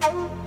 Bye.